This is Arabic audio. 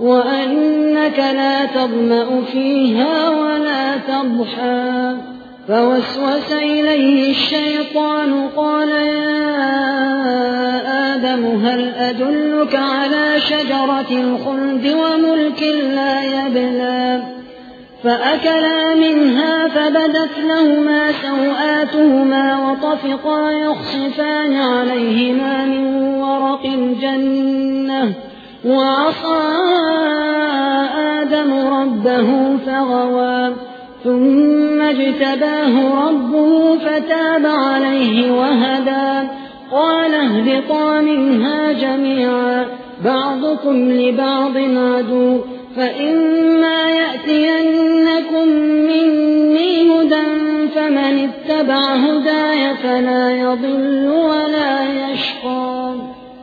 وأنك لا تظمأ فيها ولا تضحى. فوسوس إليه الشيطان قال يا آدم هل أدلك على شجرة الخلد وملك لا يبلى؟ فأكلا منها فبدت لهما سوآتهما وطفقا يخصفان عليهما من ورق الجنة وعصى ربه فغوى. ثم اجتباه ربه فتاب عليه وهدى. قال اهبطا منها جميعا. بعضكم لبعض عدو. فإما يأتينكم مني هدى فمن اتبع هداي فلا يضل ولا يشقى.